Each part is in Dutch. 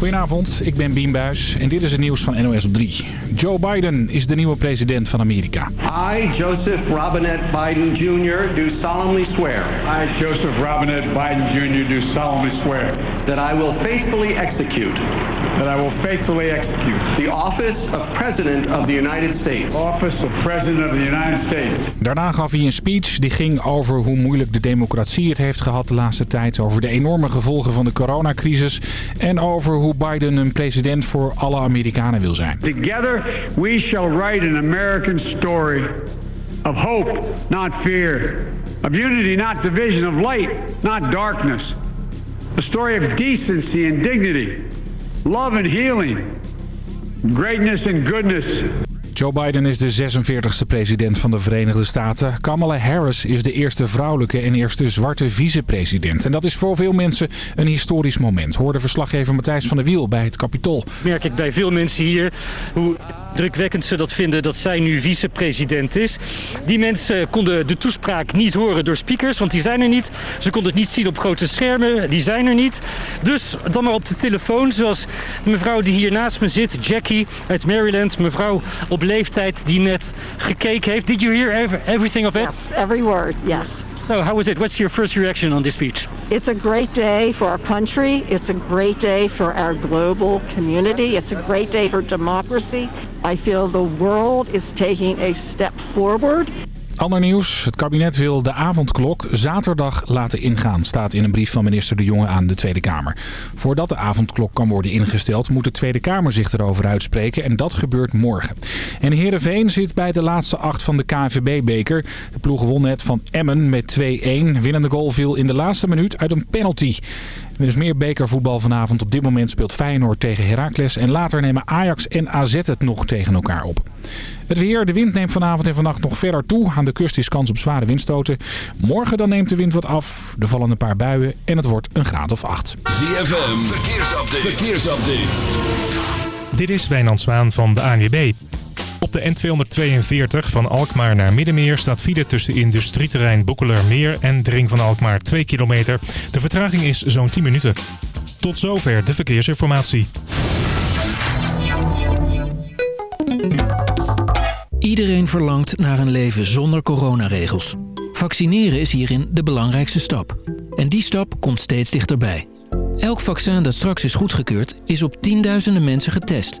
Goedenavond, ik ben Bien Buis en dit is het nieuws van NOS op 3. Joe Biden is de nieuwe president van Amerika. I, Joseph Robinette Biden Jr., do solemnly swear. I, Joseph Robinette Biden Jr., do solemnly swear. That I will faithfully execute. That I will faithfully execute. The office of President of the United States. Office of President of the United States. Daarna gaf hij een speech die ging over hoe moeilijk de democratie het heeft gehad de laatste tijd. Over de enorme gevolgen van de coronacrisis. En over hoe Biden een president voor alle Amerikanen wil zijn. Together we shall write an American story. Of hope, not fear. Of unity, not division. Of light, not darkness. A story of decency and dignity. Love and healing. Greatness and goodness. Joe Biden is de 46e president van de Verenigde Staten. Kamala Harris is de eerste vrouwelijke en eerste zwarte vicepresident. En dat is voor veel mensen een historisch moment. Hoorde verslaggever Matthijs van der Wiel bij het Capitool. Merk ik bij veel mensen hier hoe drukwekkend ze dat vinden dat zij nu vicepresident is. Die mensen konden de toespraak niet horen door speakers, want die zijn er niet. Ze konden het niet zien op grote schermen, die zijn er niet. Dus dan maar op de telefoon, zoals de mevrouw die hier naast me zit, Jackie uit Maryland. Mevrouw op leeftijd die net gekeken heeft. Did you hear everything of it? Yes, every word, yes. So how was it? What's your first reaction on this speech? It's a great day for our country. It's a great day for our global community. It's a great day for democracy. I feel the world is taking a step forward. Ander nieuws. Het kabinet wil de avondklok zaterdag laten ingaan, staat in een brief van minister De Jonge aan de Tweede Kamer. Voordat de avondklok kan worden ingesteld, moet de Tweede Kamer zich erover uitspreken en dat gebeurt morgen. En Heerenveen zit bij de laatste acht van de KNVB-beker. De ploeg won net van Emmen met 2-1. Winnende goal viel in de laatste minuut uit een penalty. Er is meer bekervoetbal vanavond. Op dit moment speelt Feyenoord tegen Heracles. En later nemen Ajax en AZ het nog tegen elkaar op. Het weer. De wind neemt vanavond en vannacht nog verder toe. Aan de kust is kans op zware windstoten. Morgen dan neemt de wind wat af. Er vallen een paar buien en het wordt een graad of acht. ZFM. Verkeersupdate. Verkeersupdate. Dit is Wijnand Zwaan van de ANWB. Op de N242 van Alkmaar naar Middenmeer staat file tussen industrieterrein Boekelermeer en de ring van Alkmaar 2 kilometer. De vertraging is zo'n 10 minuten. Tot zover de verkeersinformatie. Iedereen verlangt naar een leven zonder coronaregels. Vaccineren is hierin de belangrijkste stap. En die stap komt steeds dichterbij. Elk vaccin dat straks is goedgekeurd is op tienduizenden mensen getest.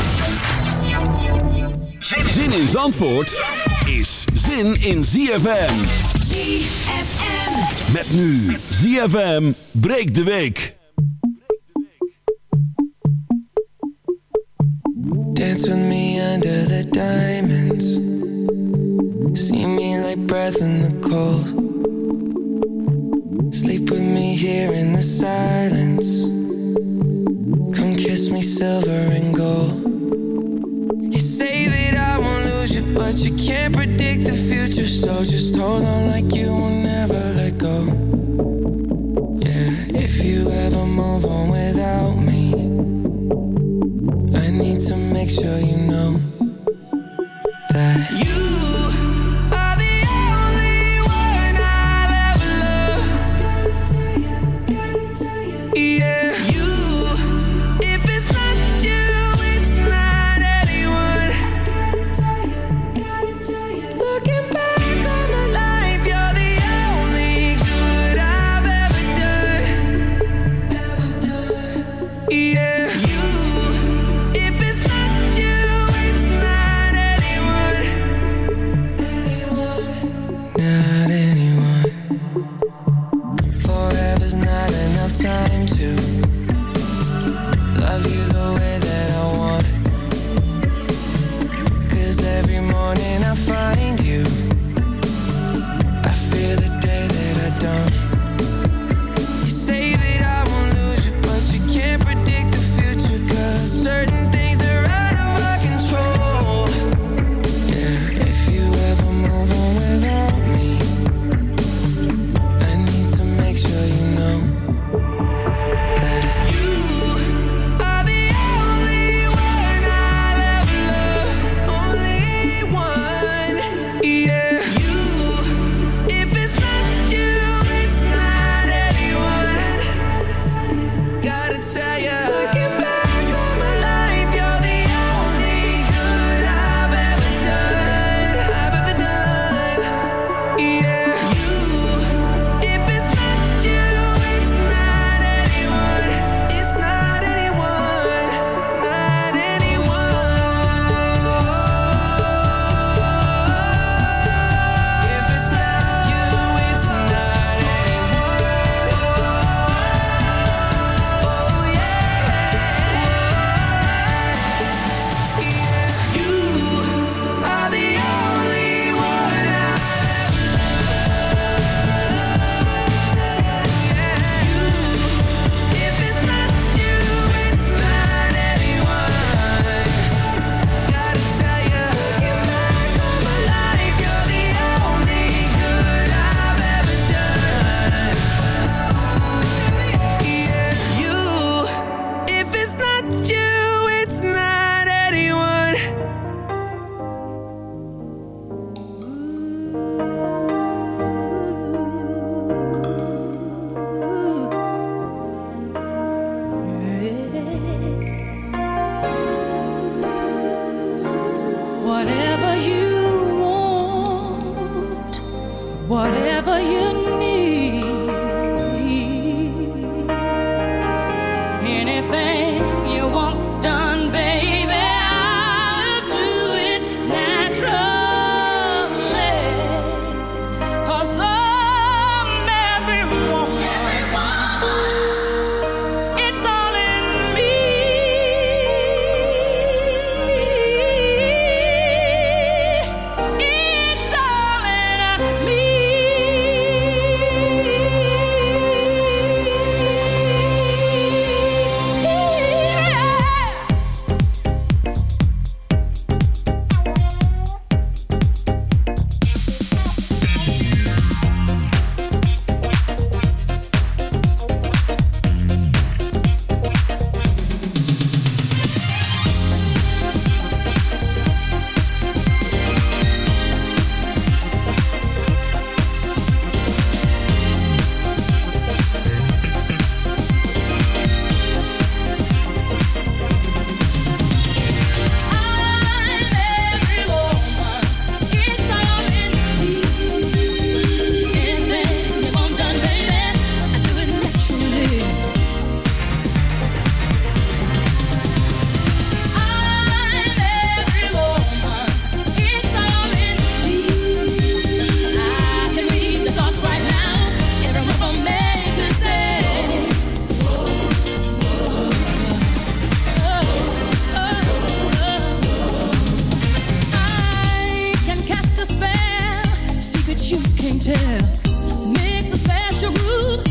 Zin in Zandvoort is zin in ZFM. ZFM. Met nu ZFM breekt de week. What if you can't tell. Mix a special groove.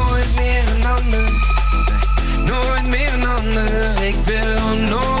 Ik wil nooit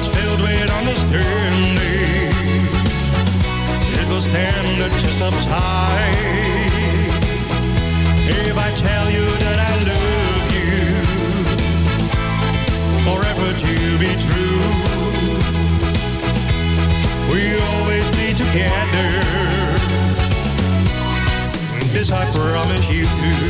that's filled with understanding. It will stand the test of time. If I tell you that I love you, forever to be true, we'll always be together. This I promise you.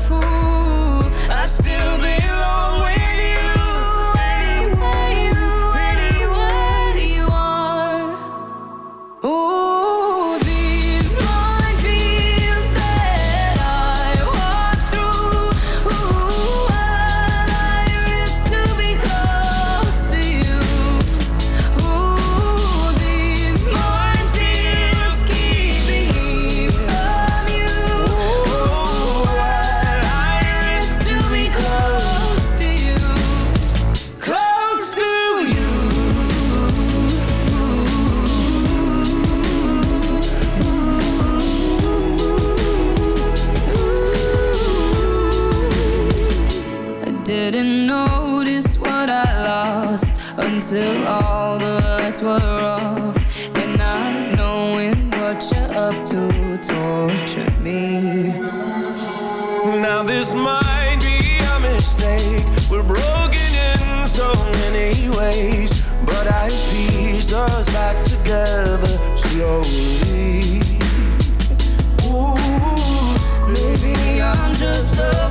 didn't notice what I lost until all the lights were off. And not knowing what you're up to tortured me. Now this might be a mistake. We're broken in so many ways, but I piece us back together slowly. Ooh, maybe I'm just a